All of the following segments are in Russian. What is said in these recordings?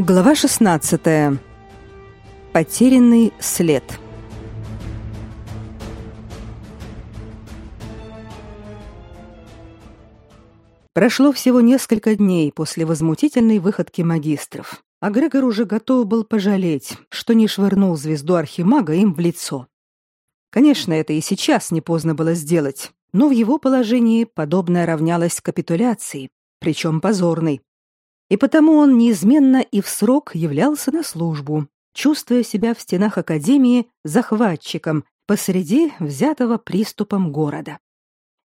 Глава 16. Потерянный след. Прошло всего несколько дней после возмутительной выходки магистров, а Грегор уже готов был пожалеть, что не швырнул звезду архимага им в лицо. Конечно, это и сейчас не поздно было сделать, но в его положении подобное равнялось капитуляции, причем позорной и потому он неизменно и в срок являлся на службу, чувствуя себя в стенах академии захватчиком посреди взятого приступом города.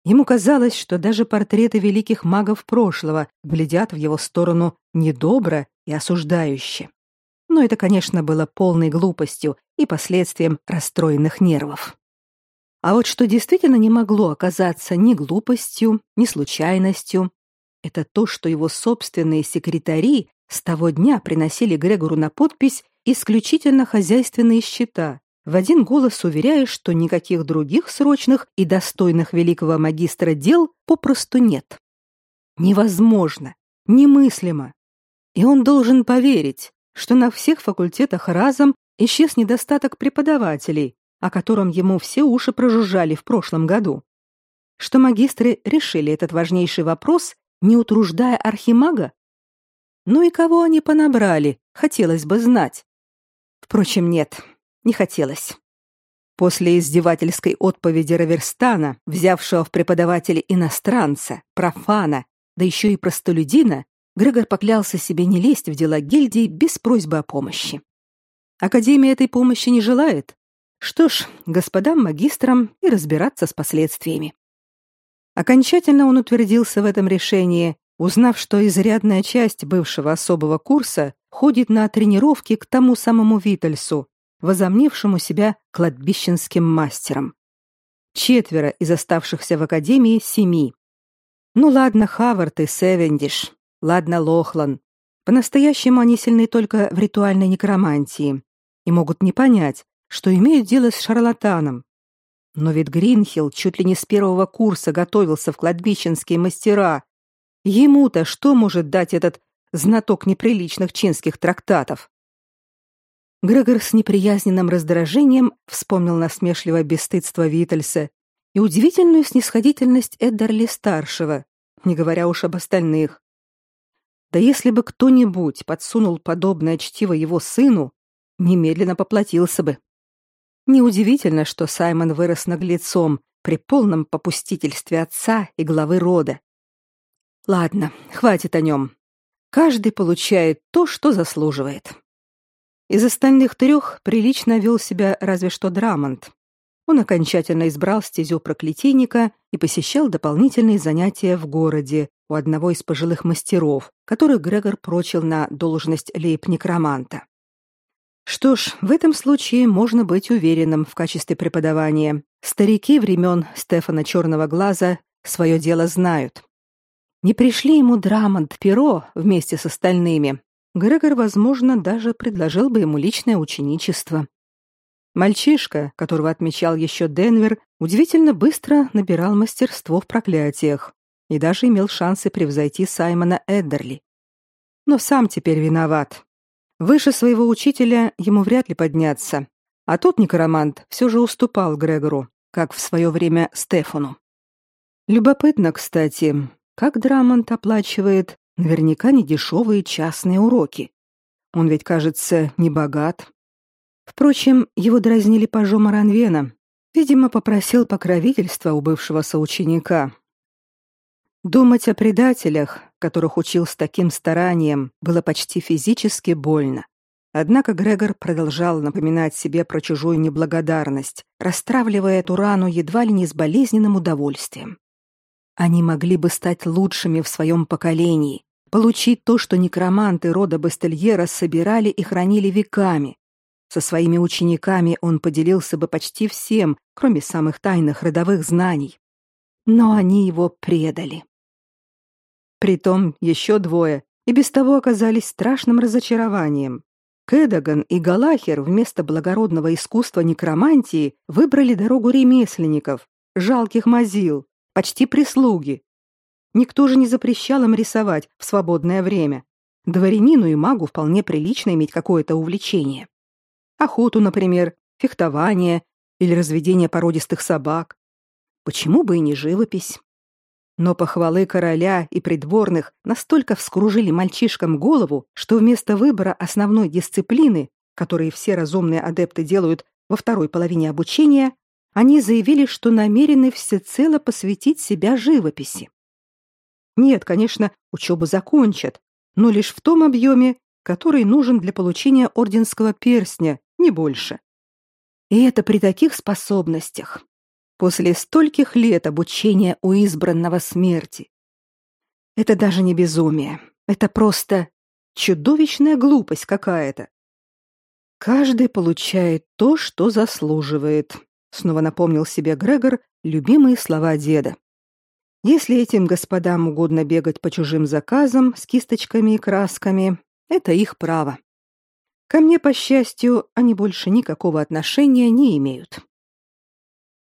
Ему казалось, что даже портреты великих магов прошлого глядят в его сторону недобро и осуждающе. Но это, конечно, было полной глупостью и последствием расстроенных нервов. А вот что действительно не могло оказаться ни глупостью, ни случайностью, это то, что его собственные секретари с того дня приносили Грегору на подпись исключительно хозяйственные счета, в один голос уверяя, что никаких других срочных и достойных великого магистра дел попросту нет. Невозможно, немыслимо. И он должен поверить, что на всех факультетах разом исчез недостаток преподавателей, о котором ему все уши прожужжали в прошлом году. Что магистры решили этот важнейший вопрос не утруждая архимага? Ну и кого они понабрали, хотелось бы знать. Впрочем, нет, не хотелось. После издевательской отповеди Раверстана, взявшего в преподаватели иностранца, профана, да еще и простолюдина, Грегор поклялся себе не лезть в дела гильдии без просьбы о помощи. Академия этой помощи не желает. Что ж, господам магистрам и разбираться с последствиями. Окончательно он утвердился в этом решении, узнав, что изрядная часть бывшего особого курса ходит на тренировки к тому самому Витальсу, возомнившему себя кладбищенским мастером. Четверо из оставшихся в академии семи. Ну ладно, Хавард и Севендиш, ладно, Лохлан. По-настоящему они сильны только в ритуальной некромантии и могут не понять, что имеют дело с шарлатаном, но ведь Гринхилл чуть ли не с первого курса готовился в кладбищенские мастера. Ему-то что может дать этот знаток неприличных чинских трактатов? Грегор с неприязненным раздражением вспомнил насмешливое бесстыдство Витальса и удивительную снисходительность Эддерли-старшего, не говоря уж об остальных. Да если бы кто-нибудь подсунул подобное чтиво его сыну, немедленно поплатился бы. Неудивительно, что Саймон вырос наглецом при полном попустительстве отца и главы рода. Ладно, хватит о нем. Каждый получает то, что заслуживает. Из остальных трех прилично вел себя разве что Драмонт. Он окончательно избрал стезю проклятийника и посещал дополнительные занятия в городе у одного из пожилых мастеров, которых Грегор прочил на должность лейб-некроманта. Что ж, в этом случае можно быть уверенным в качестве преподавания. Старики времен Стефана Черного Глаза свое дело знают. Не пришли ему Драмонт Перо вместе с остальными. Грегор, возможно, даже предложил бы ему личное ученичество. Мальчишка, которого отмечал еще Денвер, удивительно быстро набирал мастерство в проклятиях и даже имел шансы превзойти Саймона Эддерли. Но сам теперь виноват. Выше своего учителя ему вряд ли подняться, а тот некромант все же уступал Грегору, как в свое время Стефану. Любопытно, кстати, как Драмонт оплачивает наверняка недешевые частные уроки. Он ведь, кажется, не богат. Впрочем, его дразнили пажом Аранвена. Видимо, попросил покровительства у бывшего соученика. Думать о предателях, которых учил с таким старанием, было почти физически больно. Однако Грегор продолжал напоминать себе про чужую неблагодарность, расстравливая эту рану едва ли не с болезненным удовольствием. Они могли бы стать лучшими в своем поколении, получить то, что некроманты рода Бастельера собирали и хранили веками. Со своими учениками он поделился бы почти всем, кроме самых тайных родовых знаний. Но они его предали. Притом еще двое и без того оказались страшным разочарованием. Кэдаган и Галахер вместо благородного искусства некромантии выбрали дорогу ремесленников, жалких мазил, почти прислуги. Никто же не запрещал им рисовать в свободное время. Дворянину и магу вполне прилично иметь какое-то увлечение. Охоту, например, фехтование или разведение породистых собак. Почему бы и не живопись? Но похвалы короля и придворных настолько вскружили мальчишкам голову, что вместо выбора основной дисциплины, которые все разумные адепты делают во второй половине обучения, они заявили, что намерены всецело посвятить себя живописи. Нет, конечно, учебу закончат, но лишь в том объеме, который нужен для получения орденского перстня, не больше. И это при таких способностях. После стольких лет обучения у избранного смерти. Это даже не безумие. Это просто чудовищная глупость какая-то. Каждый получает то, что заслуживает, снова напомнил себе Грегор любимые слова деда. Если этим господам угодно бегать по чужим заказам с кисточками и красками, это их право. Ко мне, по счастью, они больше никакого отношения не имеют.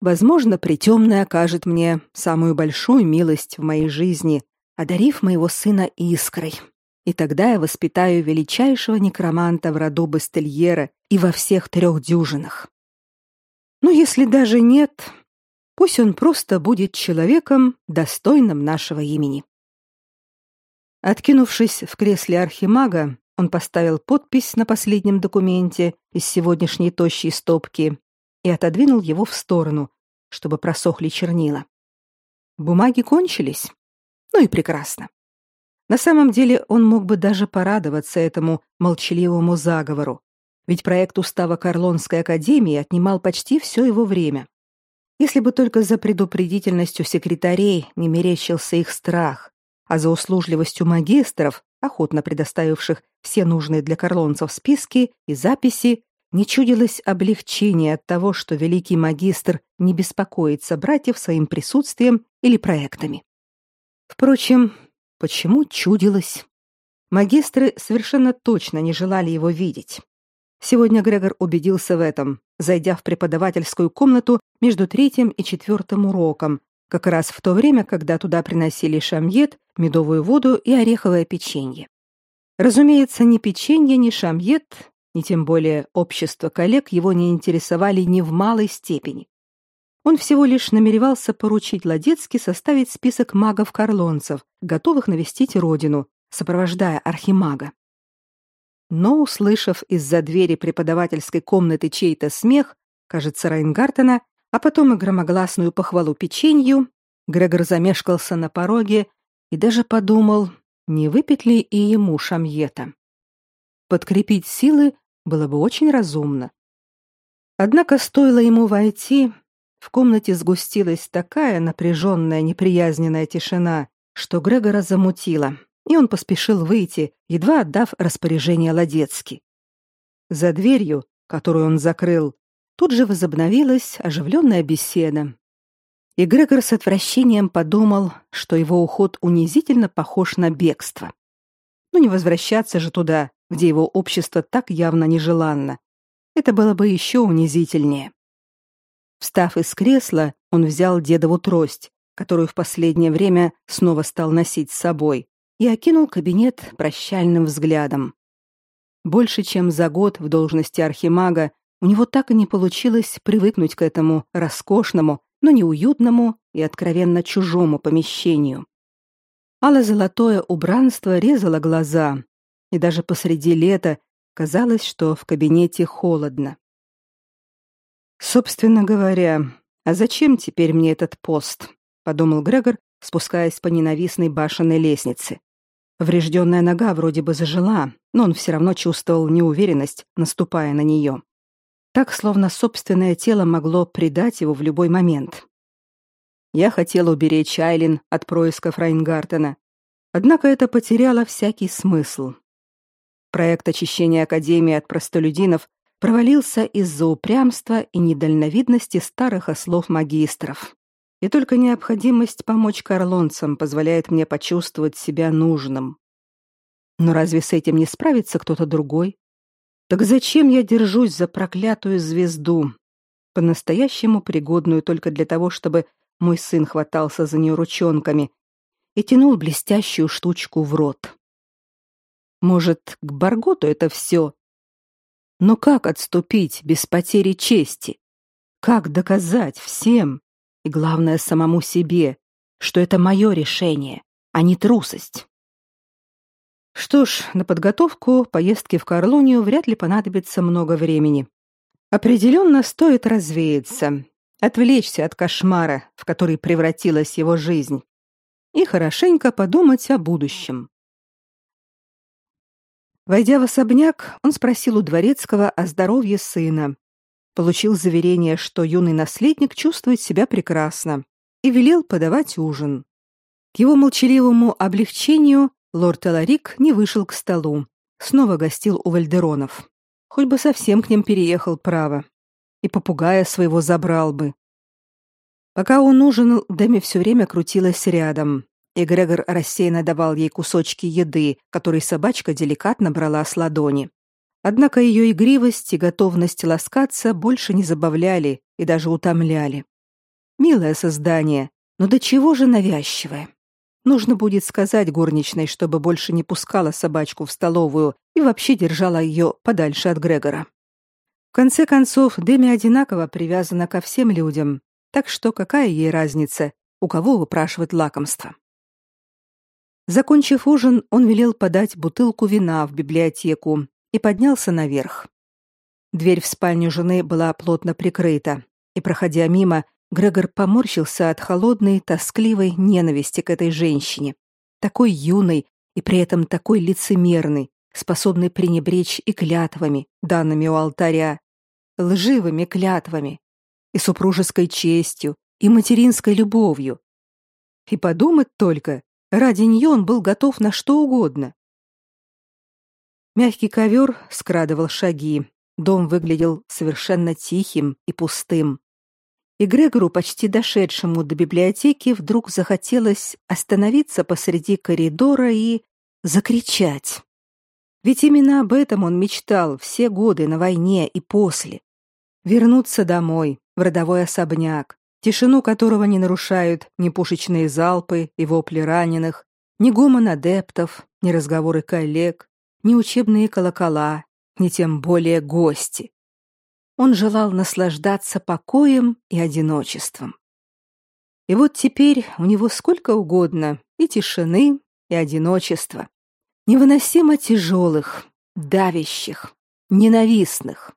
Возможно, притемная окажет мне самую большую милость в моей жизни, одарив моего сына искрой. И тогда я воспитаю величайшего некроманта в роду Бастельера и во всех трех дюжинах. Но если даже нет, пусть он просто будет человеком, достойным нашего имени. Откинувшись в кресле архимага, он поставил подпись на последнем документе из сегодняшней тощей стопки и отодвинул его в сторону, чтобы просохли чернила. Бумаги кончились. Ну и прекрасно. На самом деле он мог бы даже порадоваться этому молчаливому заговору, ведь проект устава Карлонской академии отнимал почти все его время. Если бы только за предупредительностью секретарей не мерещился их страх, а за услужливостью магистров охотно предоставивших все нужные для карлонцев списки и записи, не чудилось облегчение от того, что великий магистр не беспокоится братьев своим присутствием или проектами. Впрочем, почему чудилось? Магистры совершенно точно не желали его видеть. Сегодня Грегор убедился в этом, зайдя в преподавательскую комнату между третьим и четвертым уроком, как раз в то время, когда туда приносили шамьет, медовую воду и ореховое печенье. Разумеется, ни печенье, ни шамьет, ни тем более общество коллег его не интересовали ни в малой степени. Он всего лишь намеревался поручить Ладецки составить список магов-карлонцев, готовых навестить родину, сопровождая архимага. Но, услышав из-за двери преподавательской комнаты чей-то смех, кажется, Райнгартена, а потом и громогласную похвалу печенью, Грегор замешкался на пороге и даже подумал, не выпить ли и ему шамьета. Подкрепить силы было бы очень разумно. Однако стоило ему войти, в комнате сгустилась такая напряженная, неприязненная тишина, что Грегора замутило, и он поспешил выйти, едва отдав распоряжение Ладецки. За дверью, которую он закрыл, тут же возобновилась оживленная беседа. И Грегор с отвращением подумал, что его уход унизительно похож на бегство. Ну не возвращаться же туда, где его общество так явно нежеланно. Это было бы еще унизительнее. Встав из кресла, он взял дедову трость, которую в последнее время снова стал носить с собой, и окинул кабинет прощальным взглядом. Больше чем за год в должности архимага у него так и не получилось привыкнуть к этому роскошному, но неуютному и откровенно чужому помещению. Ало-золотое убранство резало глаза, и даже посреди лета казалось, что в кабинете холодно. Собственно говоря, а зачем теперь мне этот пост? подумал Грегор, спускаясь по ненавистной башенной лестнице. Врежденная нога вроде бы зажила, но он все равно чувствовал неуверенность, наступая на нее так словно собственное тело могло предать его в любой момент. Я хотела уберечь Айлин от происков Райнгартена, однако это потеряло всякий смысл. Проект очищения Академии от простолюдинов провалился из-за упрямства и недальновидности старых ослов-магистров. И только необходимость помочь карлонцам позволяет мне почувствовать себя нужным. Но разве с этим не справится кто-то другой? Так зачем я держусь за проклятую звезду, по-настоящему пригодную только для того, чтобы мой сын хватался за нее ручонками и тянул блестящую штучку в рот? Может, к Барготу это все? Но как отступить без потери чести? Как доказать всем, и главное самому себе, что это мое решение, а не трусость? Что ж, на подготовку поездки в Карлонию вряд ли понадобится много времени. Определенно стоит развеяться, отвлечься от кошмара, в который превратилась его жизнь, и хорошенько подумать о будущем. Войдя в особняк, он спросил у дворецкого о здоровье сына, получил заверение, что юный наследник чувствует себя прекрасно, и велел подавать ужин. К его молчаливому облегчению лорд Эларик не вышел к столу, снова гостил у Вальдеронов. Хоть бы совсем к ним переехал право. И попугая своего забрал бы. Пока он ужинал, Дэми все время крутилась рядом, и Грегор рассеянно давал ей кусочки еды, которые собачка деликатно брала с ладони. Однако ее игривость и готовность ласкаться больше не забавляли и даже утомляли. Милое создание, но до чего же навязчивое. Нужно будет сказать горничной, чтобы больше не пускала собачку в столовую и вообще держала ее подальше от Грегора. В конце концов, Дэми одинаково привязана ко всем людям, так что какая ей разница, у кого выпрашивать лакомство. Закончив ужин, он велел подать бутылку вина в библиотеку и поднялся наверх. Дверь в спальню жены была плотно прикрыта, и, проходя мимо, Грегор поморщился от холодной, тоскливой ненависти к этой женщине, такой юной и при этом такой лицемерной, способной пренебречь и клятвами, данными у алтаря, лживыми клятвами, и супружеской честью, и материнской любовью. И подумать только, ради нее он был готов на что угодно. Мягкий ковер скрадывал шаги, дом выглядел совершенно тихим и пустым и Грегору, почти дошедшему до библиотеки, вдруг захотелось остановиться посреди коридора и закричать. Ведь именно об этом он мечтал все годы на войне и после. Вернуться домой, в родовой особняк, тишину которого не нарушают ни пушечные залпы и вопли раненых, ни гомон адептов, ни разговоры коллег, ни учебные колокола, ни тем более гости. Он желал наслаждаться покоем и одиночеством. И вот теперь у него сколько угодно и тишины, и одиночества. Невыносимо тяжелых, давящих, ненавистных.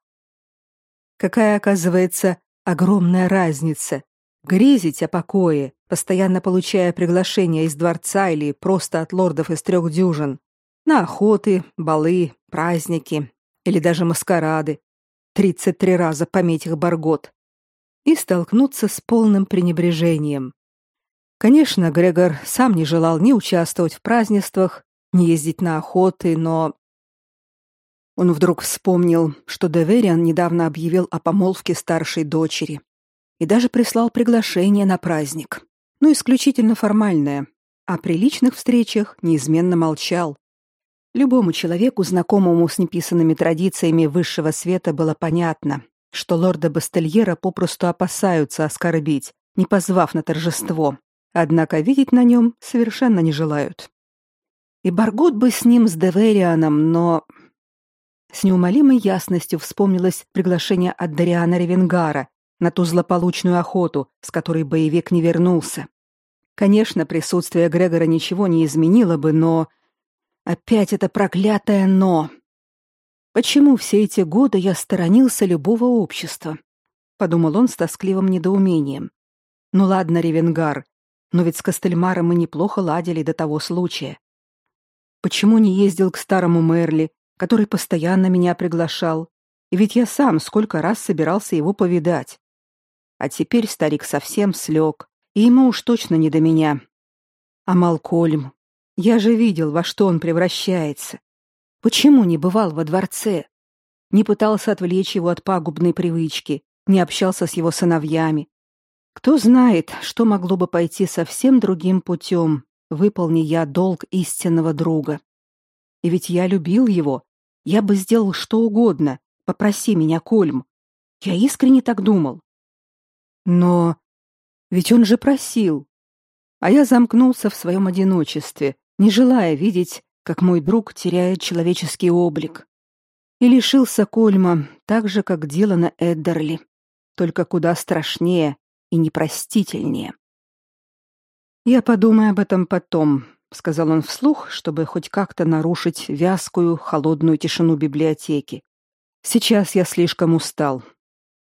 Какая, оказывается, огромная разница грезить о покое, постоянно получая приглашения из дворца или просто от лордов из трех дюжин, на охоты, балы, праздники или даже маскарады, 33 раза пометь их Баргот. И столкнуться с полным пренебрежением. Конечно, Грегор сам не желал ни участвовать в празднествах, ни ездить на охоты, но он вдруг вспомнил, что Девериан недавно объявил о помолвке старшей дочери и даже прислал приглашение на праздник, но исключительно формальное. О приличных встречах неизменно молчал. Любому человеку, знакомому с неписанными традициями высшего света, было понятно, что лорда Бастельера попросту опасаются оскорбить, не позвав на торжество, однако видеть на нем совершенно не желают. И Баргот бы с ним, с Деверианом, но... С неумолимой ясностью вспомнилось приглашение от Дариана Ревенгара на ту злополучную охоту, с которой боевик не вернулся. Конечно, присутствие Грегора ничего не изменило бы, но Опять это проклятое «но». Почему все эти годы я сторонился любого общества? Подумал он с тоскливым недоумением. Ну ладно, Ревенгар, но ведь с Костельмаром мы неплохо ладили до того случая. Почему не ездил к старому Мерли, который постоянно меня приглашал? И ведь я сам сколько раз собирался его повидать. А теперь старик совсем слег, и ему уж точно не до меня. А Малкольм, я же видел, во что он превращается. Почему не бывал во дворце? Не пытался отвлечь его от пагубной привычки, не общался с его сыновьями. Кто знает, что могло бы пойти совсем другим путем, выполни я долг истинного друга. И ведь я любил его. Я бы сделал что угодно. Попроси меня, Кольм. Я искренне так думал. Но ведь он же просил. А я замкнулся в своем одиночестве, не желая видеть, как мой друг теряет человеческий облик. И лишился Кольма, так же, как Дилана Эддерли, только куда страшнее и непростительнее. «Я подумаю об этом потом», — сказал он вслух, чтобы хоть как-то нарушить вязкую, холодную тишину библиотеки. «Сейчас я слишком устал.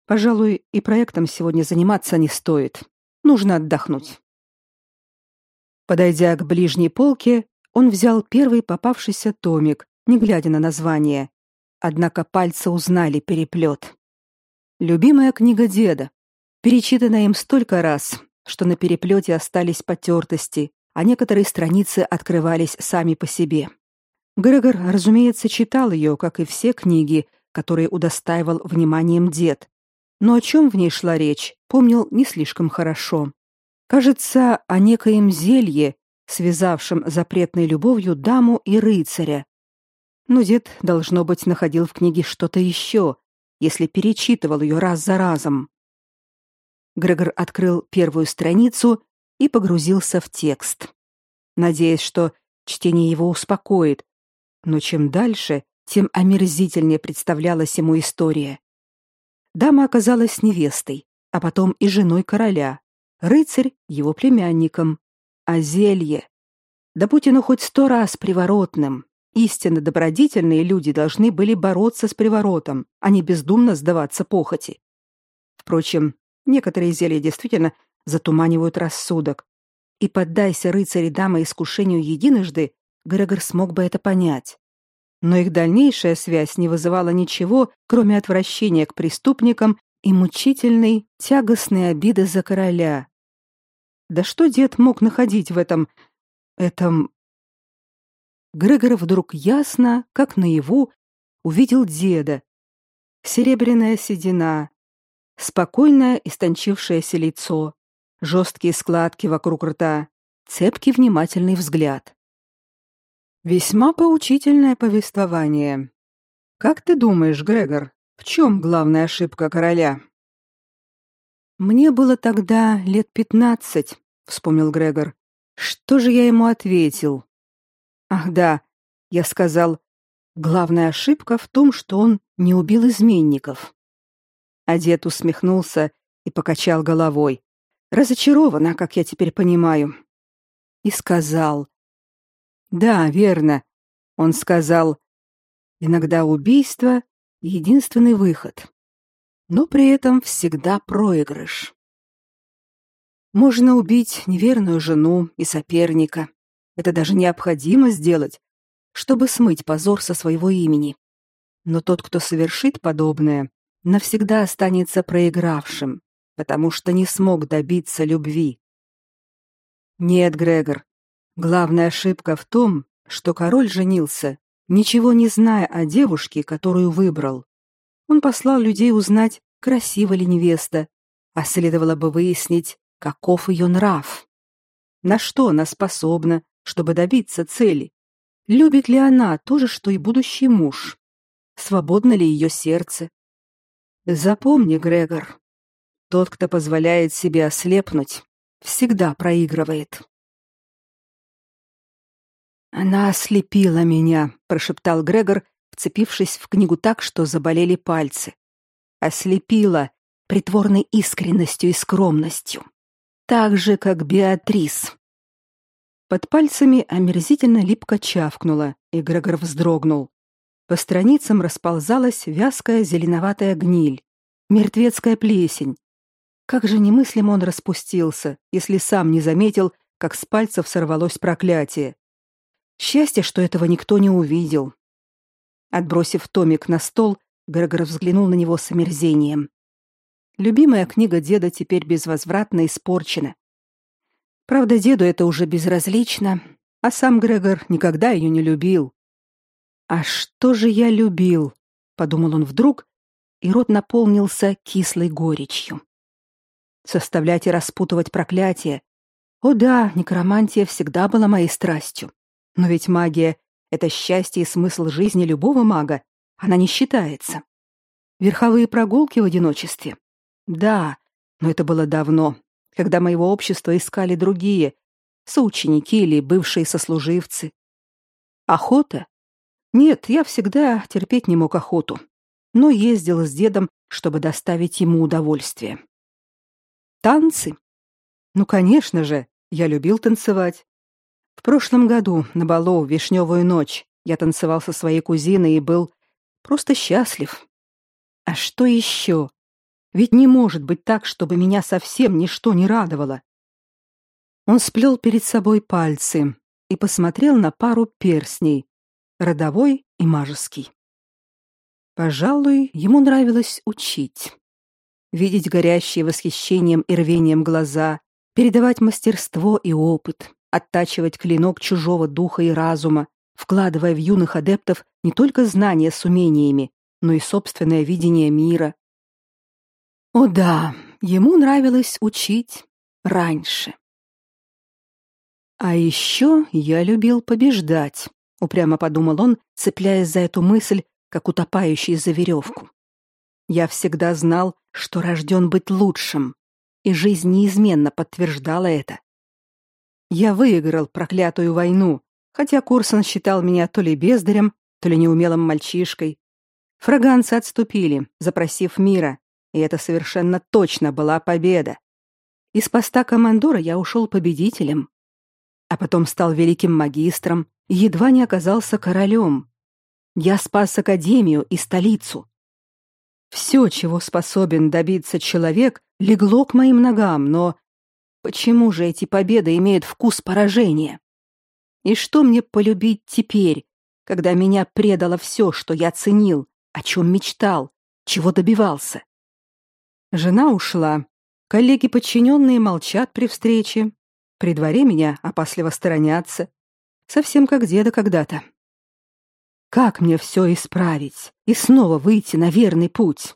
Пожалуй, и проектом сегодня заниматься не стоит. Нужно отдохнуть». Подойдя к ближней полке, он взял первый попавшийся томик, не глядя на название. Однако пальцы узнали переплет. Любимая книга деда, перечитанная им столько раз, что на переплете остались потертости, а некоторые страницы открывались сами по себе. Грегор, разумеется, читал ее, как и все книги, которые удостаивал вниманием дед. Но о чем в ней шла речь, помнил не слишком хорошо. Кажется, о некоем зелье, связавшем запретной любовью даму и рыцаря. Но дед, должно быть, находил в книге что-то еще, если перечитывал ее раз за разом. Грегор открыл первую страницу и погрузился в текст, надеясь, что чтение его успокоит. Но чем дальше, тем омерзительнее представлялась ему история. Дама оказалась невестой, а потом и женой короля, рыцарь его племянником, а зелье. Да будь оно хоть сто раз приворотным, истинно добродетельные люди должны были бороться с приворотом, а не бездумно сдаваться похоти. Впрочем, некоторые зелья действительно затуманивают рассудок. И поддайся рыцари дамы искушению единожды, Грегор смог бы это понять. Но их дальнейшая связь не вызывала ничего, кроме отвращения к преступникам и мучительной, тягостной обиды за короля. Да что дед мог находить в этом... этом... Грегор вдруг ясно, как наяву, увидел деда. Серебряная седина, спокойное истончившееся лицо, жесткие складки вокруг рта, цепкий внимательный взгляд. Весьма поучительное повествование. Как ты думаешь, Грегор, в чем главная ошибка короля? Мне было тогда лет пятнадцать, вспомнил Грегор. Что же я ему ответил? Ах да, я сказал, главная ошибка в том, что он не убил изменников. А дед усмехнулся и покачал головой. Разочарована, как я теперь понимаю. И сказал: "Да, верно". Он сказал: "Иногда убийство единственный выход, но при этом всегда проигрыш. Можно убить неверную жену и соперника. Это даже необходимо сделать, чтобы смыть позор со своего имени. Но тот, кто совершит подобное, навсегда останется проигравшим, потому что не смог добиться любви. Нет, Грегор, главная ошибка в том, что король женился, ничего не зная о девушке, которую выбрал. Он послал людей узнать, красива ли невеста, а следовало бы выяснить, каков ее нрав. На что она способна, чтобы добиться цели? Любит ли она то же, что и будущий муж? Свободно ли ее сердце? Запомни, Грегор, тот, кто позволяет себе ослепнуть, всегда проигрывает. Она ослепила меня, прошептал Грегор, вцепившись в книгу так, что заболели пальцы. Ослепила притворной искренностью и скромностью, так же как Беатрис. Под пальцами омерзительно липко чавкнуло, и Грегор вздрогнул. По страницам расползалась вязкая зеленоватая гниль, мертвецкая плесень, как же немыслимо он распустился, если сам не заметил, как с пальцев сорвалось проклятие. Счастье, что этого никто не увидел. Отбросив томик на стол, Грегор взглянул на него с омерзением. Любимая книга деда теперь безвозвратно испорчена. Правда, деду это уже безразлично, а сам Грегор никогда ее не любил. «А что же я любил?» — подумал он вдруг, и рот наполнился кислой горечью составлять и распутывать проклятия. О да, некромантия всегда была моей страстью. Но ведь магия — это счастье и смысл жизни любого мага. Она не считается. Верховые прогулки в одиночестве? Да, но это было давно, когда моего общества искали другие, соученики или бывшие сослуживцы. Охота? Нет, я всегда терпеть не мог охоту, но ездил с дедом, чтобы доставить ему удовольствие. Танцы? Ну, конечно же, я любил танцевать. В прошлом году на балу Вишневую ночь я танцевал со своей кузиной и был просто счастлив. А что еще? Ведь не может быть так, чтобы меня совсем ничто не радовало. Он сплел перед собой пальцы и посмотрел на пару перстней, родовой и мажеский. Пожалуй, ему нравилось учить. Видеть горящие восхищением и рвением глаза, передавать мастерство и опыт, оттачивать клинок чужого духа и разума, вкладывая в юных адептов не только знания с умениями, но и собственное видение мира. О да, ему нравилось учить раньше. А еще я любил побеждать, упрямо подумал он, цепляясь за эту мысль, как утопающий за веревку. Я всегда знал, что рожден быть лучшим, и жизнь неизменно подтверждала это. Я выиграл проклятую войну, хотя Курсон считал меня то ли бездарем, то ли неумелым мальчишкой. Фраганцы отступили, запросив мира, и это совершенно точно была победа. Из поста командора я ушел победителем, а потом стал великим магистром и едва не оказался королем. Я спас академию и столицу. Все, чего способен добиться человек, легло к моим ногам, но почему же эти победы имеют вкус поражения? И что мне полюбить теперь, когда меня предало все, что я ценил, о чем мечтал, чего добивался? Жена ушла. Коллеги-подчиненные молчат при встрече. При дворе меня опасливо сторонятся. Совсем как деда когда-то. Как мне все исправить и снова выйти на верный путь?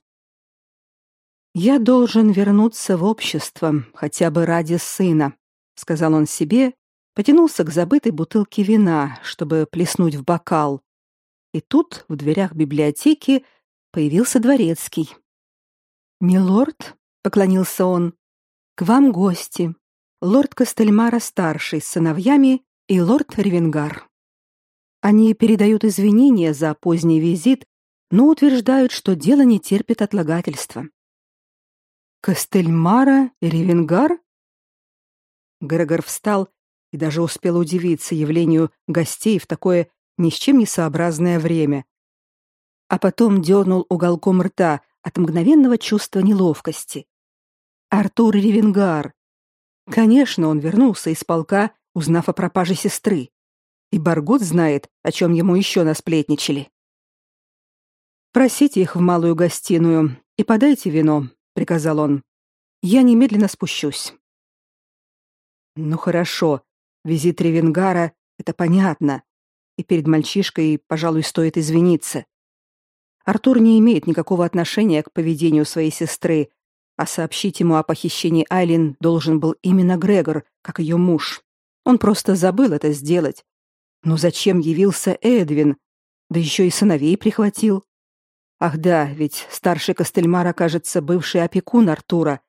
Я должен вернуться в общество, хотя бы ради сына, сказал он себе потянулся к забытой бутылке вина, чтобы плеснуть в бокал. И тут в дверях библиотеки появился дворецкий. «Милорд», — поклонился он, — «к вам гости. Лорд Костельмара старший с сыновьями и лорд Ревенгар. Они передают извинения за поздний визит, но утверждают, что дело не терпит отлагательства». «Костельмара Ревенгар?» Грегор встал и даже успел удивиться явлению гостей в такое ни с чем не сообразное время. А потом дернул уголком рта от мгновенного чувства неловкости. Артур Ревенгар. Конечно, он вернулся из полка, узнав о пропаже сестры. И Баргут знает, о чем ему еще насплетничали. «Просите их в малую гостиную и подайте вино», — приказал он. «Я немедленно спущусь». «Ну хорошо», Визит Ревенгара — это понятно. И перед мальчишкой, пожалуй, стоит извиниться. Артур не имеет никакого отношения к поведению своей сестры, а сообщить ему о похищении Айлин должен был именно Грегор, как ее муж. Он просто забыл это сделать. Но зачем явился Эдвин? Да еще и сыновей прихватил. Ах да, ведь старший Костельмар окажется бывший опекун Артура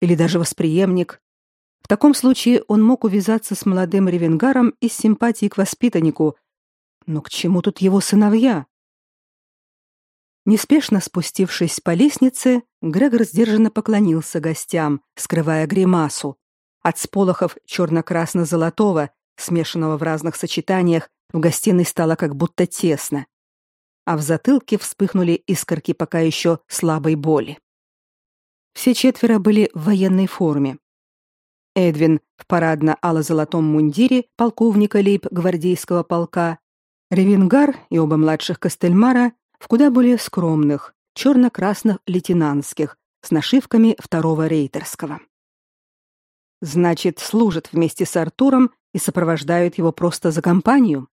или даже восприемник. В таком случае он мог увязаться с молодым ревенгаром из симпатии к воспитаннику. Но к чему тут его сыновья? Неспешно спустившись по лестнице, Грегор сдержанно поклонился гостям, скрывая гримасу. От сполохов черно-красно-золотого, смешанного в разных сочетаниях, в гостиной стало как будто тесно. А в затылке вспыхнули искорки пока еще слабой боли. Все четверо были в военной форме. Эдвин в парадно-ало-золотом мундире полковника лейб-гвардейского полка, Ревенгар и оба младших Костельмара в куда более скромных, черно-красных лейтенантских, с нашивками второго рейтерского. Значит, служат вместе с Артуром и сопровождают его просто за компанию.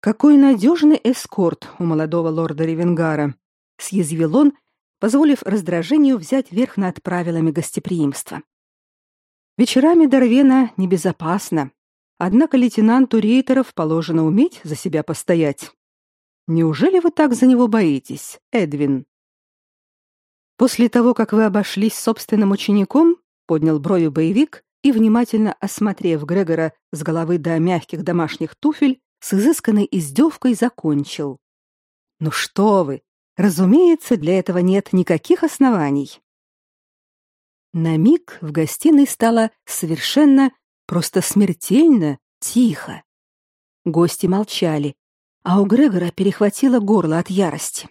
Какой надежный эскорт у молодого лорда Ревенгара, съязвил он, позволив раздражению взять верх над правилами гостеприимства. Вечерами Дарвена небезопасно. Однако лейтенанту Рейтеров положено уметь за себя постоять. Неужели вы так за него боитесь, Эдвин? После того, как вы обошлись с собственным учеником, поднял брови боевик и внимательно осмотрев Грегора с головы до мягких домашних туфель, с изысканной издевкой закончил. «Ну что вы! Разумеется, для этого нет никаких оснований». На миг в гостиной стало совершенно, просто смертельно тихо. Гости молчали, а у Грегора перехватило горло от ярости.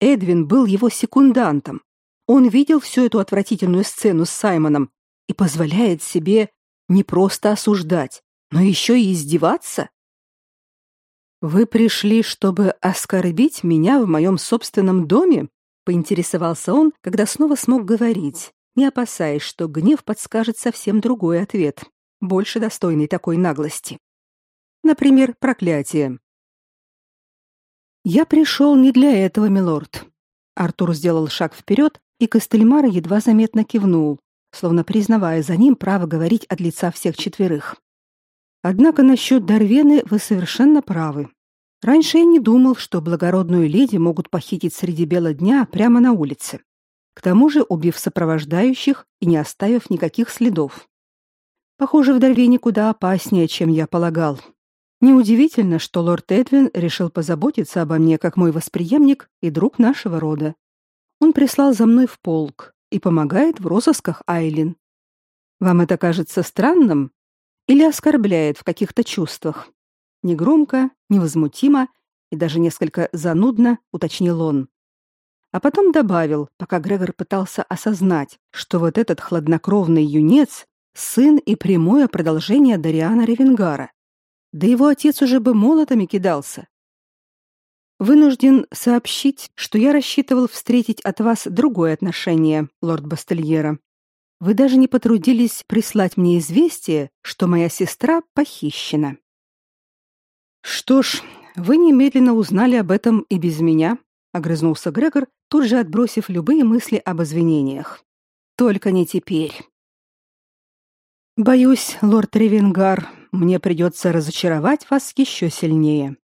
Эдвин был его секундантом. Он видел всю эту отвратительную сцену с Саймоном и позволяет себе не просто осуждать, но еще и издеваться. Вы пришли, чтобы оскорбить меня в моем собственном доме? поинтересовался он, когда снова смог говорить, не опасаясь, что гнев подскажет совсем другой ответ, больше достойный такой наглости. Например, проклятие. Я пришел не для этого, милорд. Артур сделал шаг вперед, и Костельмар едва заметно кивнул, словно признавая за ним право говорить от лица всех четверых. Однако насчет Дарвены вы совершенно правы. Раньше я не думал, что благородную леди могут похитить среди бела дня прямо на улице. К тому же убив сопровождающих и не оставив никаких следов. Похоже, в Дарвине куда опаснее, чем я полагал. Неудивительно, что лорд Эдвин решил позаботиться обо мне как мой восприемник и друг нашего рода. Он прислал за мной в полк и помогает в розысках Айлин. Вам это кажется странным или оскорбляет в каких-то чувствах? Негромко, невозмутимо и даже несколько занудно уточнил он. А потом добавил, пока Грегор пытался осознать, что вот этот хладнокровный юнец сын и прямое продолжение Дариана Ревенгара. Да его отец уже бы молотами кидался. Вынужден сообщить, что я рассчитывал встретить от вас другое отношение, лорд Бастельера. Вы даже не потрудились прислать мне известие, что моя сестра похищена. Что ж, вы немедленно узнали об этом и без меня, огрызнулся Грегор, тут же отбросив любые мысли об извинениях. Только не теперь. Боюсь, лорд Ревенгар, мне придется разочаровать вас еще сильнее.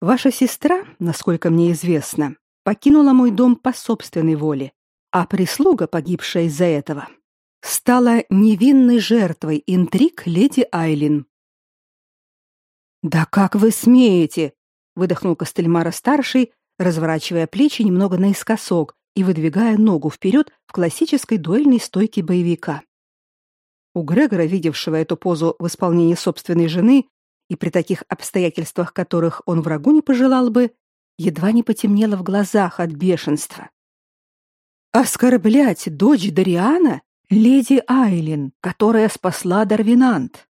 Ваша сестра, насколько мне известно, покинула мой дом по собственной воле, а прислуга, погибшая из-за этого, стала невинной жертвой интриг леди Айлин. Да как вы смеете, выдохнул Костельмара старший, разворачивая плечи немного наискосок и выдвигая ногу вперед в классической дуэльной стойке боевика. У Грегора, видевшего эту позу в исполнении собственной жены, и при таких обстоятельствах, которых он врагу не пожелал бы, едва не потемнело в глазах от бешенства. Оскорблять дочь Дариана, леди Айлин, которая спасла Дарвинант.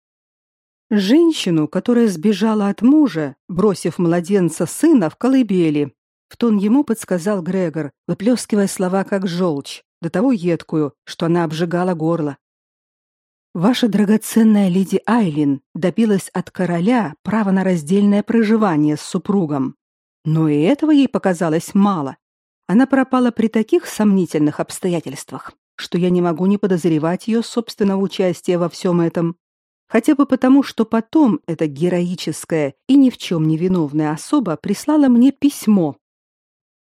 Женщину, которая сбежала от мужа, бросив младенца сына в колыбели, в тон ему подсказал Грегор, выплескивая слова как желчь, до того едкую, что она обжигала горло. Ваша драгоценная леди Айлин добилась от короля права на раздельное проживание с супругом. Но и этого ей показалось мало. Она пропала при таких сомнительных обстоятельствах, что я не могу не подозревать ее собственного участия во всем этом. Хотя бы потому, что потом эта героическая и ни в чем не виновная особа прислала мне письмо.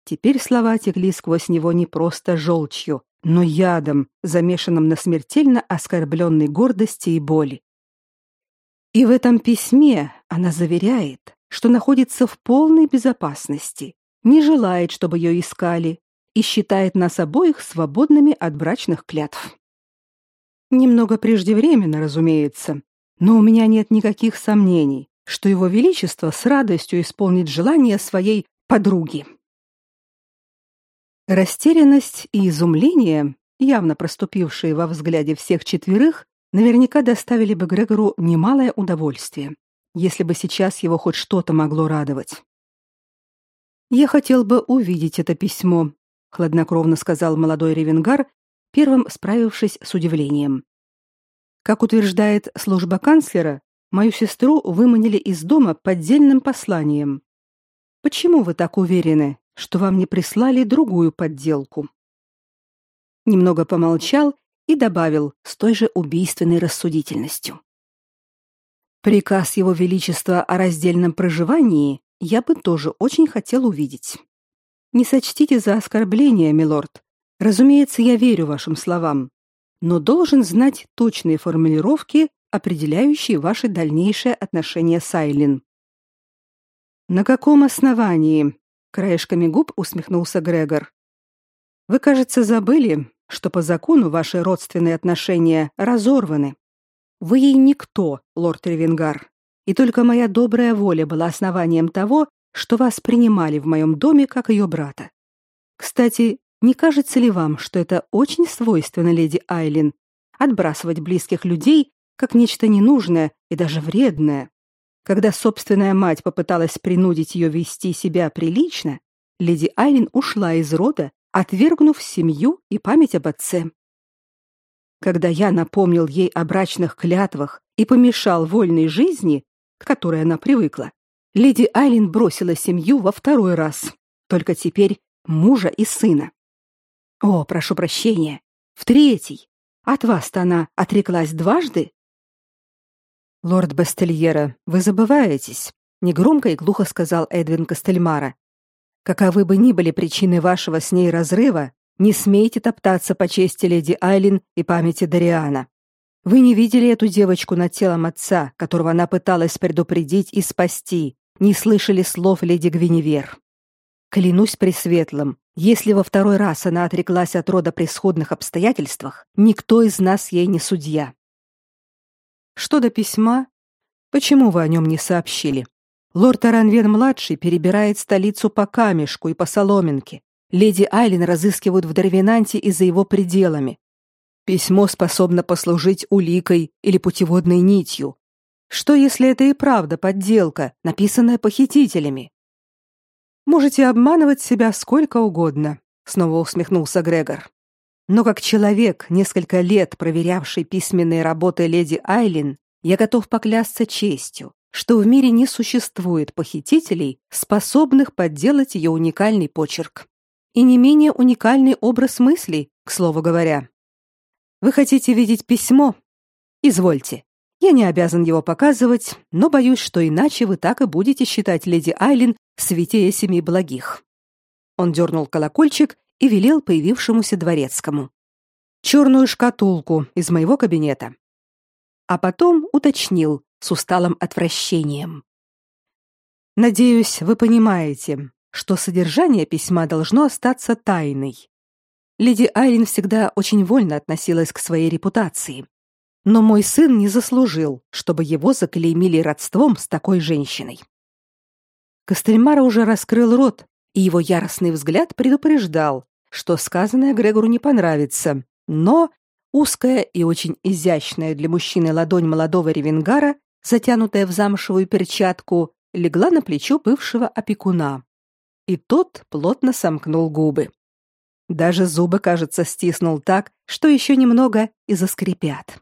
Теперь слова текли сквозь него не просто желчью, но ядом, замешанным на смертельно оскорбленной гордости и боли. И в этом письме она заверяет, что находится в полной безопасности, не желает, чтобы ее искали, и считает нас обоих свободными от брачных клятв. Немного преждевременно, разумеется, но у меня нет никаких сомнений, что его величество с радостью исполнит желание своей подруги. Растерянность и изумление, явно проступившие во взгляде всех четверых, наверняка доставили бы Грегору немалое удовольствие, если бы сейчас его хоть что-то могло радовать. Я хотел бы увидеть это письмо, хладнокровно сказал молодой Ревенгар, первым справившись с удивлением. Как утверждает служба канцлера, мою сестру выманили из дома поддельным посланием. Почему вы так уверены, что вам не прислали другую подделку. Немного помолчал и добавил с той же убийственной рассудительностью. Приказ его величества о раздельном проживании я бы тоже очень хотел увидеть. Не сочтите за оскорбление, милорд. Разумеется, я верю вашим словам, но должен знать точные формулировки, определяющие ваши дальнейшие отношения с Айлин. На каком основании? Краешками губ усмехнулся Грегор. Вы, кажется, забыли, что по закону ваши родственные отношения разорваны. Вы ей никто, лорд Ревенгар, и только моя добрая воля была основанием того, что вас принимали в моем доме как ее брата. Кстати, не кажется ли вам, что это очень свойственно леди Айлин отбрасывать близких людей как нечто ненужное и даже вредное? Когда собственная мать попыталась принудить ее вести себя прилично, леди Айлин ушла из рода, отвергнув семью и память об отце. Когда я напомнил ей о брачных клятвах и помешал вольной жизни, к которой она привыкла, леди Айлин бросила семью во второй раз, только теперь мужа и сына. О, прошу прощения, в третий. От вас-то она отреклась дважды? Лорд Бастельера, вы забываетесь, негромко и глухо сказал Эдвин Кастельмара. Каковы бы ни были причины вашего с ней разрыва, не смейте топтаться по чести леди Айлин и памяти Дариана. Вы не видели эту девочку над телом отца, которого она пыталась предупредить и спасти, не слышали слов леди Гвиневер. Клянусь пресветлым, если во второй раз она отреклась от рода при сходных обстоятельствах, никто из нас ей не судья. Что до письма? Почему вы о нем не сообщили? Лорд Аранвен-младший перебирает столицу по камешку и по соломинке. Леди Айлин разыскивают в Дарвинанте и за его пределами. Письмо способно послужить уликой или путеводной нитью. Что, если это и правда подделка, написанная похитителями? Можете обманывать себя сколько угодно, снова усмехнулся Грегор. Но как человек, несколько лет проверявший письменные работы леди Айлин, я готов поклясться честью, что в мире не существует похитителей, способных подделать ее уникальный почерк. И не менее уникальный образ мыслей, к слову говоря. Вы хотите видеть письмо? Извольте. Я не обязан его показывать, но боюсь, что иначе вы так и будете считать леди Айлин святее семи благих. Он дернул колокольчик, и велел появившемуся дворецкому. «Черную шкатулку из моего кабинета». А потом уточнил с усталым отвращением. «Надеюсь, вы понимаете, что содержание письма должно остаться тайной. Леди Айрин всегда очень вольно относилась к своей репутации. Но мой сын не заслужил, чтобы его заклеймили родством с такой женщиной. Костельмара уже раскрыл рот, и его яростный взгляд предупреждал, что сказанное Грегору не понравится, но узкая и очень изящная для мужчины ладонь молодого ревенгара, затянутая в замшевую перчатку, легла на плечо бывшего опекуна. И тот плотно сомкнул губы. Даже зубы, кажется, стиснул так, что еще немного и заскрипят.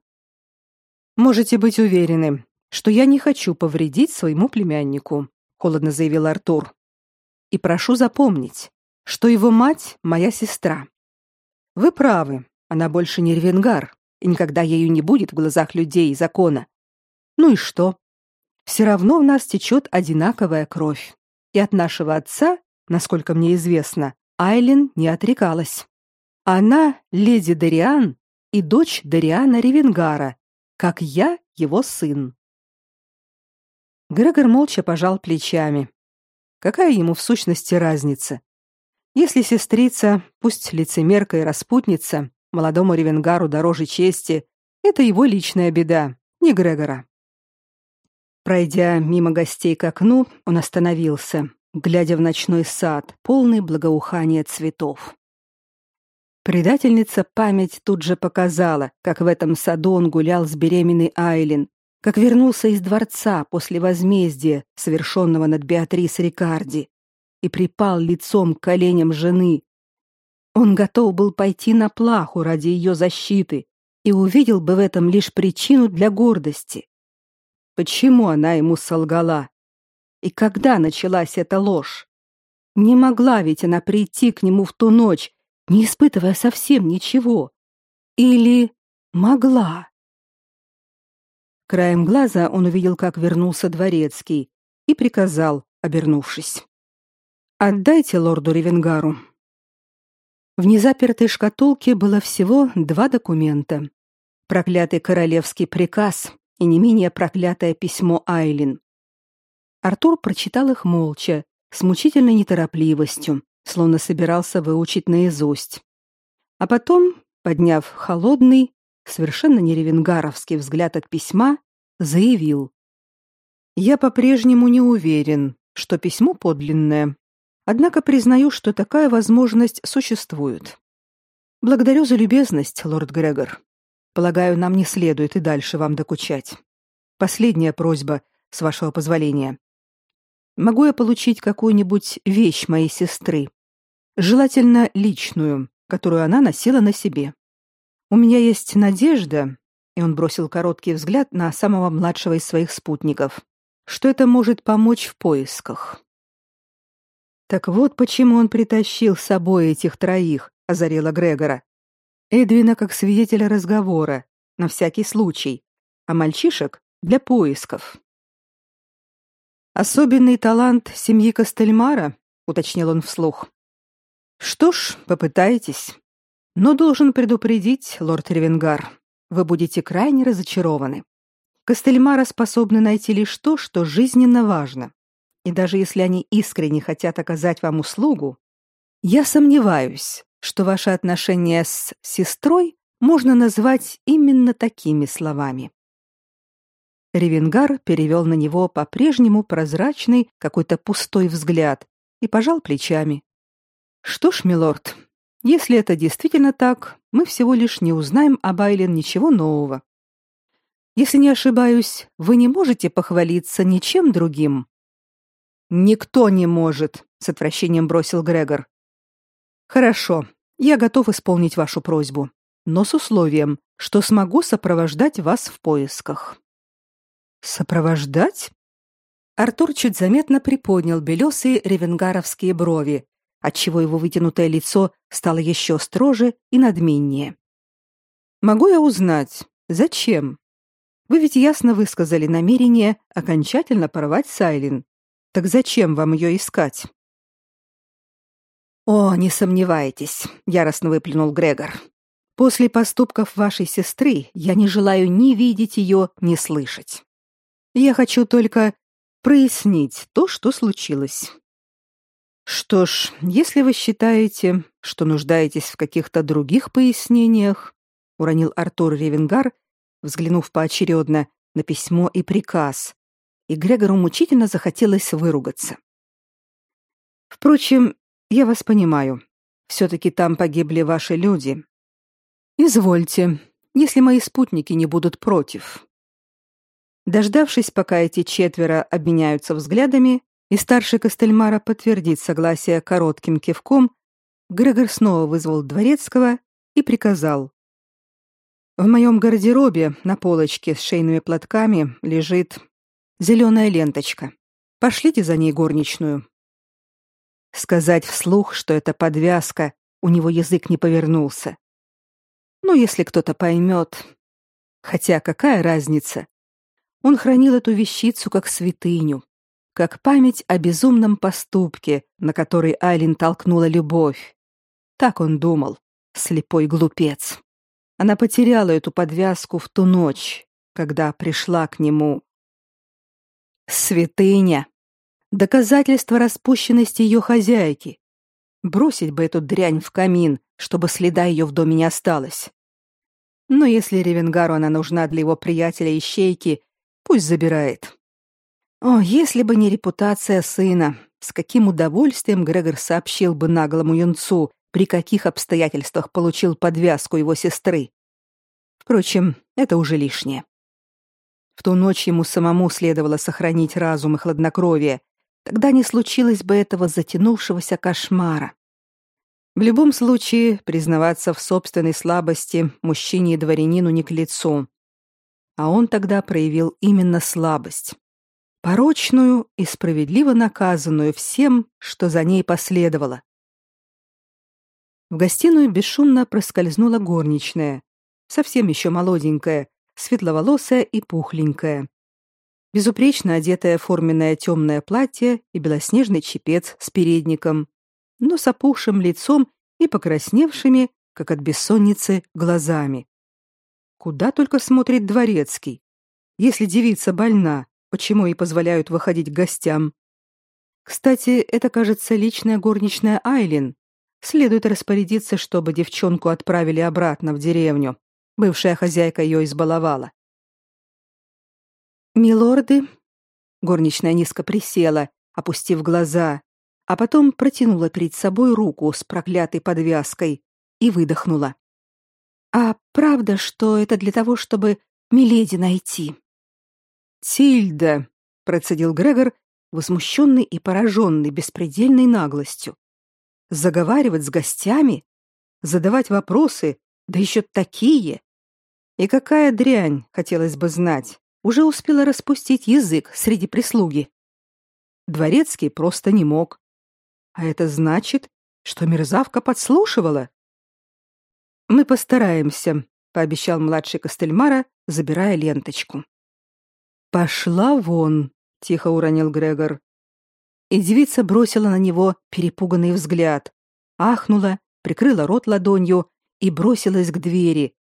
Можете быть уверены, что я не хочу повредить своему племяннику, холодно заявил Артур. И прошу запомнить, что его мать моя сестра. Вы правы, она больше не ревенгар и никогда ею не будет в глазах людей и закона. Ну и что? Все равно в нас течет одинаковая кровь. И от нашего отца, насколько мне известно, Айлин не отрекалась. Она леди Дариан и дочь Дариана Ревенгара, как я его сын. Грегор молча пожал плечами. Какая ему в сущности разница? Если сестрица, пусть лицемерка и распутница, молодому ревенгару дороже чести, это его личная беда, не Грегора. Пройдя мимо гостей к окну, он остановился, глядя в ночной сад, полный благоухания цветов. Предательница память тут же показала, как в этом саду он гулял с беременной Айлин, как вернулся из дворца после возмездия, совершенного над Беатрис Рикарди, и припал лицом к коленям жены. Он готов был пойти на плаху ради ее защиты и увидел бы в этом лишь причину для гордости. Почему она ему солгала? И когда началась эта ложь? Не могла ведь она прийти к нему в ту ночь, не испытывая совсем ничего. Или могла? Краем глаза он увидел, как вернулся дворецкий, и приказал, обернувшись: Отдайте лорду Ревенгару. В незапертой шкатулке было всего два документа: проклятый королевский приказ и не менее проклятое письмо Айлин. Артур прочитал их молча, с мучительной неторопливостью, словно собирался выучить наизусть. А потом, подняв холодный, совершенно не ревенгаровский взгляд от письма, заявил: "Я по-прежнему не уверен, что письмо подлинное. Однако признаю, что такая возможность существует. Благодарю за любезность, лорд Грегор. Полагаю, нам не следует и дальше вам докучать. Последняя просьба, с вашего позволения. Могу я получить какую-нибудь вещь моей сестры? Желательно личную, которую она носила на себе. У меня есть надежда, и он бросил короткий взгляд на самого младшего из своих спутников, что это может помочь в поисках. Так вот почему он притащил с собой этих троих, озарила Грегора. Эдвина как свидетеля разговора, на всякий случай, а мальчишек для поисков. Особенный талант семьи Костельмара, уточнил он вслух. Что ж, попытайтесь. Но должен предупредить, лорд Ревенгар, вы будете крайне разочарованы. Костельмара способны найти лишь то, что жизненно важно. И даже если они искренне хотят оказать вам услугу, я сомневаюсь, что ваше отношение с сестрой можно назвать именно такими словами. Ревенгар перевел на него по-прежнему прозрачный, какой-то пустой взгляд и пожал плечами. Что ж, милорд, если это действительно так, мы всего лишь не узнаем об Айлен ничего нового. Если не ошибаюсь, вы не можете похвалиться ничем другим. Никто не может, с отвращением бросил Грегор. Хорошо, я готов исполнить вашу просьбу, но с условием, что смогу сопровождать вас в поисках. Сопровождать? Артур чуть заметно приподнял белесые ревенгаровские брови, отчего его вытянутое лицо стало еще строже и надменнее. Могу я узнать, зачем? Вы ведь ясно высказали намерение окончательно порвать Сайлин. Так зачем вам ее искать? О, не сомневайтесь, яростно выплюнул Грегор. После поступков вашей сестры я не желаю ни видеть ее, ни слышать. Я хочу только прояснить то, что случилось. Что ж, если вы считаете, что нуждаетесь в каких-то других пояснениях, уронил Артур Ревенгар, взглянув поочередно на письмо и приказ, и Грегору мучительно захотелось выругаться. Впрочем, я вас понимаю. все таки там погибли ваши люди. Извольте, если мои спутники не будут против. Дождавшись, пока эти четверо обменяются взглядами, и старший Костельмара подтвердит согласие коротким кивком, Грегор снова вызвал дворецкого и приказал: "В моем гардеробе на полочке с шейными платками лежит зеленая ленточка. Пошлите за ней горничную". Сказать вслух, что это подвязка, у него язык не повернулся. Ну, если кто-то поймет. Хотя какая разница? Он хранил эту вещицу как святыню, как память о безумном поступке, на который Айлин толкнула любовь. Так он думал, слепой глупец. Она потеряла эту подвязку в ту ночь, когда пришла к нему. Святыня. Доказательство распущенности ее хозяйки. Бросить бы эту дрянь в камин, чтобы следа ее в доме не осталось. Но если Ревенгару она нужна для его приятеля-ищейки, пусть забирает. О, если бы не репутация сына, с каким удовольствием Грегор сообщил бы наглому юнцу, при каких обстоятельствах получил подвязку его сестры. Впрочем, это уже лишнее. В ту ночь ему самому следовало сохранить разум и хладнокровие, тогда не случилось бы этого затянувшегося кошмара. В любом случае, признаваться в собственной слабости мужчине и дворянину не к лицу. А он тогда проявил именно слабость порочную и справедливо наказанную всем, что за ней последовало. В гостиную бесшумно проскользнула горничная, совсем еще молоденькая, светловолосая и пухленькая. Безупречно одетое форменное темное платье и белоснежный чепец с передником, но с опухшим лицом и покрасневшими, как от бессонницы, глазами. Куда только смотрит дворецкий. Если девица больна, почему и позволяют выходить гостям. Кстати, это, кажется, личная горничная Айлин. Следует распорядиться, чтобы девчонку отправили обратно в деревню. Бывшая хозяйка ее избаловала. «Милорды», — горничная низко присела, опустив глаза, а потом протянула перед собой руку с проклятой подвязкой и выдохнула. «А правда, что это для того, чтобы Миледи найти?» «Тильда», — процедил Грегор, возмущенный и пораженный беспредельной наглостью. Заговаривать с гостями? Задавать вопросы? Да еще такие! И какая дрянь, хотелось бы знать, уже успела распустить язык среди прислуги. Дворецкий просто не мог. А это значит, что мерзавка подслушивала. Мы постараемся, пообещал младший Костельмара, забирая ленточку. Пошла вон, тихо уронил Грегор. И девица бросила на него перепуганный взгляд, ахнула, прикрыла рот ладонью и бросилась к двери.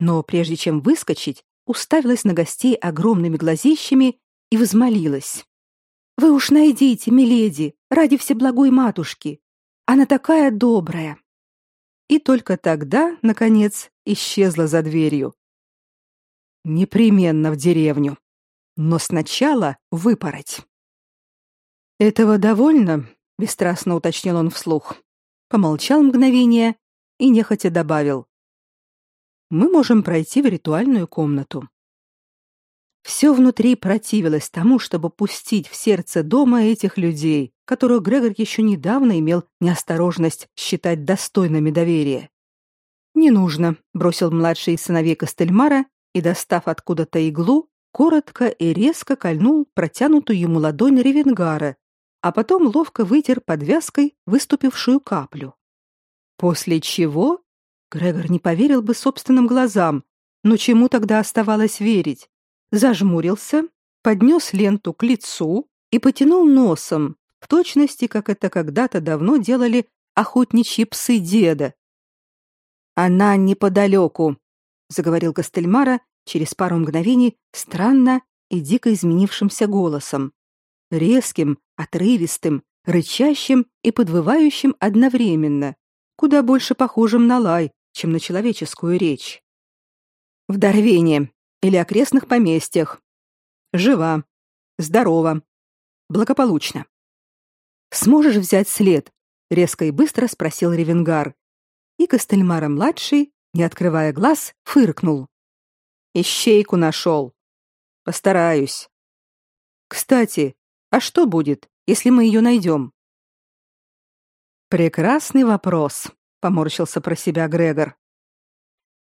Но прежде чем выскочить, уставилась на гостей огромными глазищами и возмолилась: "Вы уж найдите, миледи, ради всеблагой матушки. Она такая добрая". И только тогда, наконец, исчезла за дверью. Непременно в деревню но сначала выпороть. Этого довольно, бесстрастно уточнил он вслух. Помолчал мгновение и нехотя добавил: Мы можем пройти в ритуальную комнату. Все внутри противилось тому, чтобы пустить в сердце дома этих людей, которых Грегор еще недавно имел неосторожность считать достойными доверия. «Не нужно», — бросил младший сыновей Костельмара и, достав откуда-то иглу, коротко и резко кольнул протянутую ему ладонь Ревенгара, а потом ловко вытер подвязкой выступившую каплю. После чего Грегор не поверил бы собственным глазам, но чему тогда оставалось верить? Зажмурился, поднес ленту к лицу и потянул носом, в точности, как это когда-то давно делали охотничьи псы деда. «Она неподалеку», — заговорил Костельмара, через пару мгновений странно и дико изменившимся голосом, резким, отрывистым, рычащим и подвывающим одновременно, куда больше похожим на лай, чем на человеческую речь. В Дарвине или окрестных поместьях. Жива, здорова, благополучно. Сможешь взять след? резко и быстро спросил Ревенгар. И Костельмара-младший, не открывая глаз, фыркнул. Ищейку нашел. Постараюсь. Кстати, а что будет, если мы ее найдем?» Прекрасный вопрос, поморщился про себя Грегор.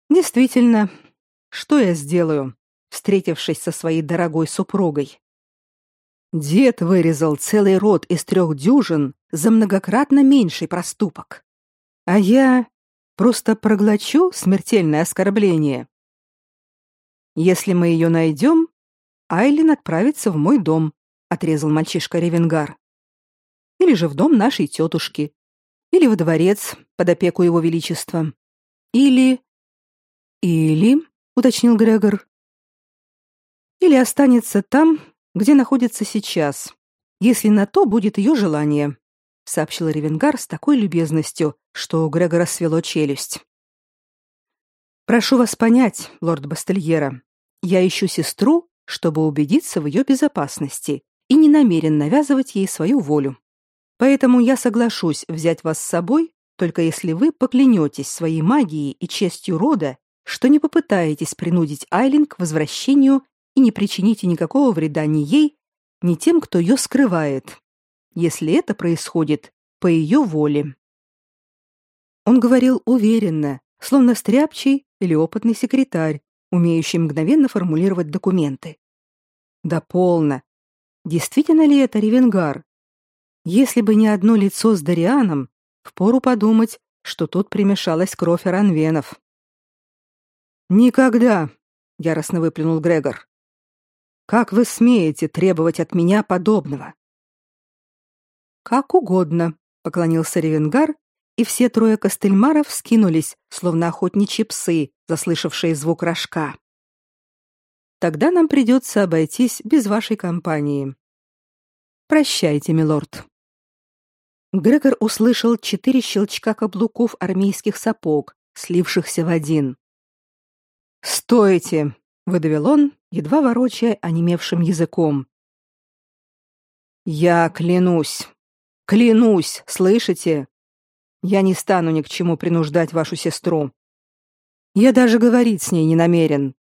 Действительно, что я сделаю, встретившись со своей дорогой супругой? Дед вырезал целый род из трех дюжин за многократно меньший проступок. А я просто проглочу смертельное оскорбление. Если мы ее найдем, Айлин отправится в мой дом, отрезал мальчишка Ревенгар. Или же в дом нашей тетушки, или во дворец под опеку его величества. Или или, уточнил Грегор. Или останется там, где находится сейчас, если на то будет ее желание, сообщил Ревенгар с такой любезностью, что у Грегора свело челюсть. Прошу вас понять, лорд Бастельера, я ищу сестру, чтобы убедиться в ее безопасности и не намерен навязывать ей свою волю. Поэтому я соглашусь взять вас с собой, только если вы поклянетесь своей магией и честью рода, что не попытаетесь принудить Айлин к возвращению и не причините никакого вреда ни ей, ни тем, кто ее скрывает, если это происходит по ее воле. Он говорил уверенно, словно стряпчий или опытный секретарь, умеющий мгновенно формулировать документы. Да полно. Действительно ли это Ревенгар? Если бы не одно лицо с Дарианом, впору подумать, что тут примешалась кровь ранвенов. Никогда, яростно выплюнул Грегор. Как вы смеете требовать от меня подобного? Как угодно, поклонился Ревенгар и все трое костыльмаров скинулись, словно охотничьи псы, заслышавшие звук рожка. тогда нам придется обойтись без вашей компании. Прощайте, милорд. Грегор услышал четыре щелчка каблуков армейских сапог, слившихся в один. "Стойте", выдавил он, едва ворочая онемевшим языком. "Я клянусь, клянусь, слышите? Я не стану ни к чему принуждать вашу сестру. Я даже говорить с ней не намерен.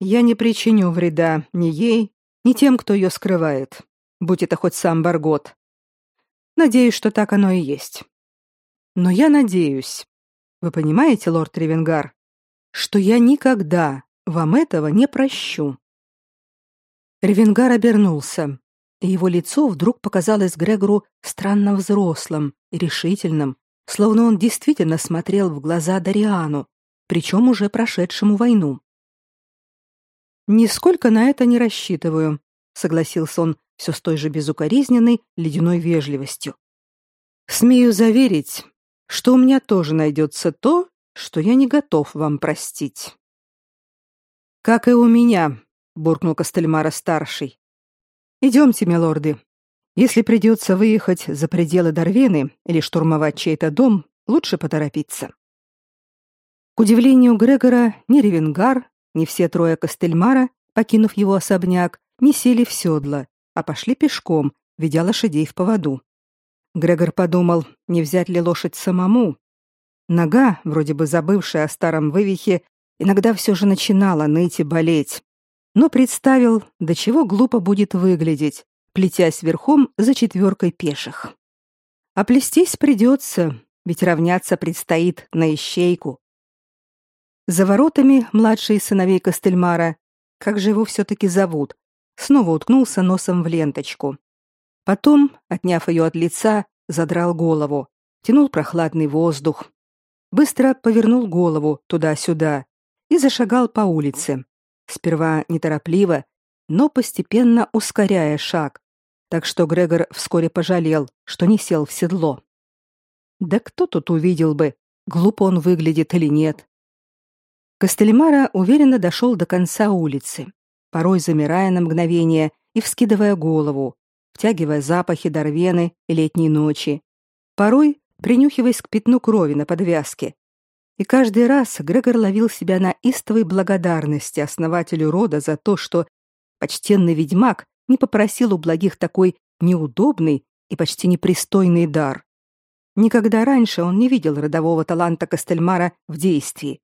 Я не причиню вреда ни ей, ни тем, кто ее скрывает, будь это хоть сам Баргот. Надеюсь, что так оно и есть. Но я надеюсь, вы понимаете, лорд Ревенгар, что я никогда вам этого не прощу. Ревенгар обернулся, и его лицо вдруг показалось Грегору странно взрослым и решительным, словно он действительно смотрел в глаза Дариану, причем уже прошедшему войну. Нисколько на это не рассчитываю, согласился он все с той же безукоризненной ледяной вежливостью. Смею заверить, что у меня тоже найдется то, что я не готов вам простить. Как и у меня, буркнул Костельмара старший. Идемте, милорды. Если придется выехать за пределы Дарвены или штурмовать чей-то дом, лучше поторопиться. К удивлению Грегора, ни Ревенгар, ни все трое Костельмара, покинув его особняк, не сели в седла, а пошли пешком, ведя лошадей в поводу. Грегор подумал, не взять ли лошадь самому. Нога, вроде бы забывшая о старом вывихе, иногда все же начинала ныть и болеть. Но представил, до чего глупо будет выглядеть, плетясь верхом за четверкой пеших. А плестись придется, ведь равняться предстоит на ищейку. За воротами младший сыновей Костельмара, как же его все-таки зовут, снова уткнулся носом в ленточку. Потом, отняв ее от лица, задрал голову, тянул прохладный воздух, быстро повернул голову туда-сюда и зашагал по улице, сперва неторопливо, но постепенно ускоряя шаг, так что Грегор вскоре пожалел, что не сел в седло. Да кто тут увидел бы, глупо он выглядит или нет. Костельмара уверенно дошел до конца улицы, порой замирая на мгновение и вскидывая голову, втягивая запахи Дарвены и летней ночи, порой принюхиваясь к пятну крови на подвязке. И каждый раз Грегор ловил себя на истовой благодарности основателю рода за то, что почтенный ведьмак не попросил у благих такой неудобный и почти непристойный дар. Никогда раньше он не видел родового таланта Костельмара в действии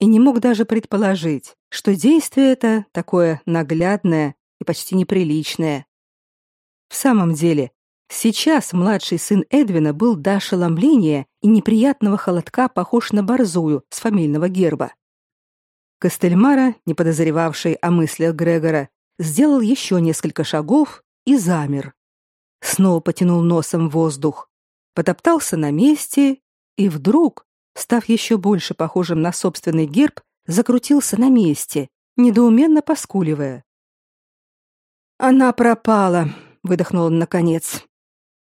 и не мог даже предположить, что действие это такое наглядное и почти неприличное. В самом деле, сейчас младший сын Эдвина был до ошеломления и неприятного холодка похож на борзую с фамильного герба. Костельмара, не подозревавший о мыслях Грегора, сделал еще несколько шагов и замер. Снова потянул носом воздух, потоптался на месте и вдруг, став еще больше похожим на собственный герб, закрутился на месте, недоуменно поскуливая. Она пропала, выдохнул он наконец.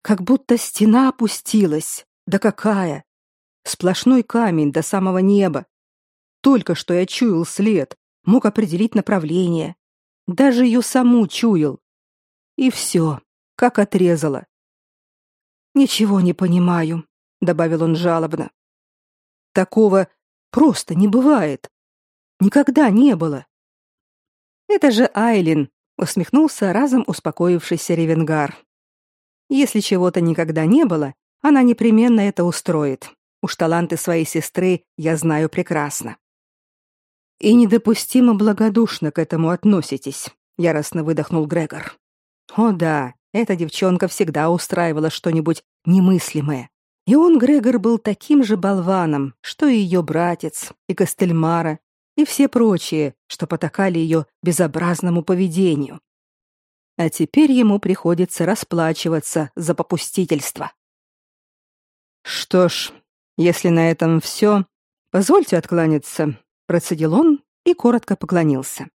Как будто стена опустилась. Да какая! Сплошной камень до самого неба. Только что я чуял след, мог определить направление. Даже ее саму чуял. И все, как отрезало. Ничего не понимаю, добавил он жалобно. Такого просто не бывает. Никогда не было. Это же Айлин, усмехнулся разом успокоившийся Ревенгар. Если чего-то никогда не было, она непременно это устроит. Уж таланты своей сестры я знаю прекрасно. И недопустимо благодушно к этому относитесь, яростно выдохнул Грегор. О да, эта девчонка всегда устраивала что-нибудь немыслимое. И он, Грегор, был таким же болваном, что и ее братец, и Костельмара, и все прочие, что потакали ее безобразному поведению. А теперь ему приходится расплачиваться за попустительство. Что ж, если на этом все, позвольте откланяться, процедил он и коротко поклонился.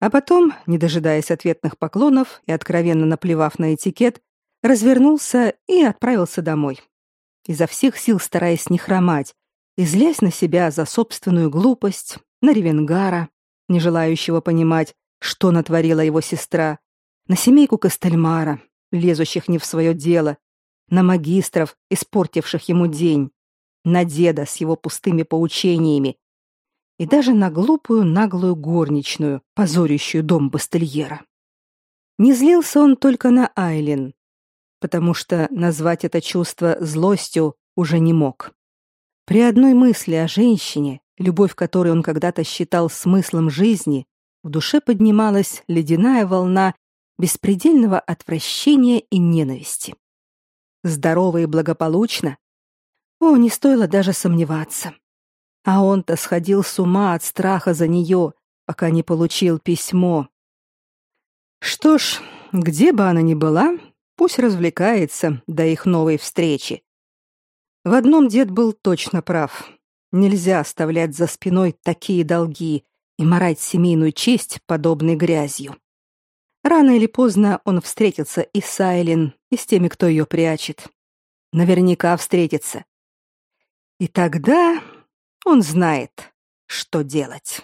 А потом, не дожидаясь ответных поклонов и откровенно наплевав на этикет, развернулся и отправился домой. Изо всех сил стараясь не хромать и злясь на себя за собственную глупость, на Ревенгара, не желающего понимать, что натворила его сестра, на семейку Костельмара, лезущих не в свое дело, на магистров, испортивших ему день, на деда с его пустыми поучениями и даже на глупую наглую горничную, позорящую дом Бастельера. Не злился он только на Айлин, потому что назвать это чувство злостью уже не мог. При одной мысли о женщине, любовь которой он когда-то считал смыслом жизни, в душе поднималась ледяная волна беспредельного отвращения и ненависти. Здорово и благополучно? О, не стоило даже сомневаться. А он-то сходил с ума от страха за нее, пока не получил письмо. Что ж, где бы она ни была, пусть развлекается до их новой встречи. В одном дед был точно прав. Нельзя оставлять за спиной такие долги и морать семейную честь подобной грязью. Рано или поздно он встретится и с Айлин, и с теми, кто ее прячет. Наверняка встретится. И тогда он знает, что делать.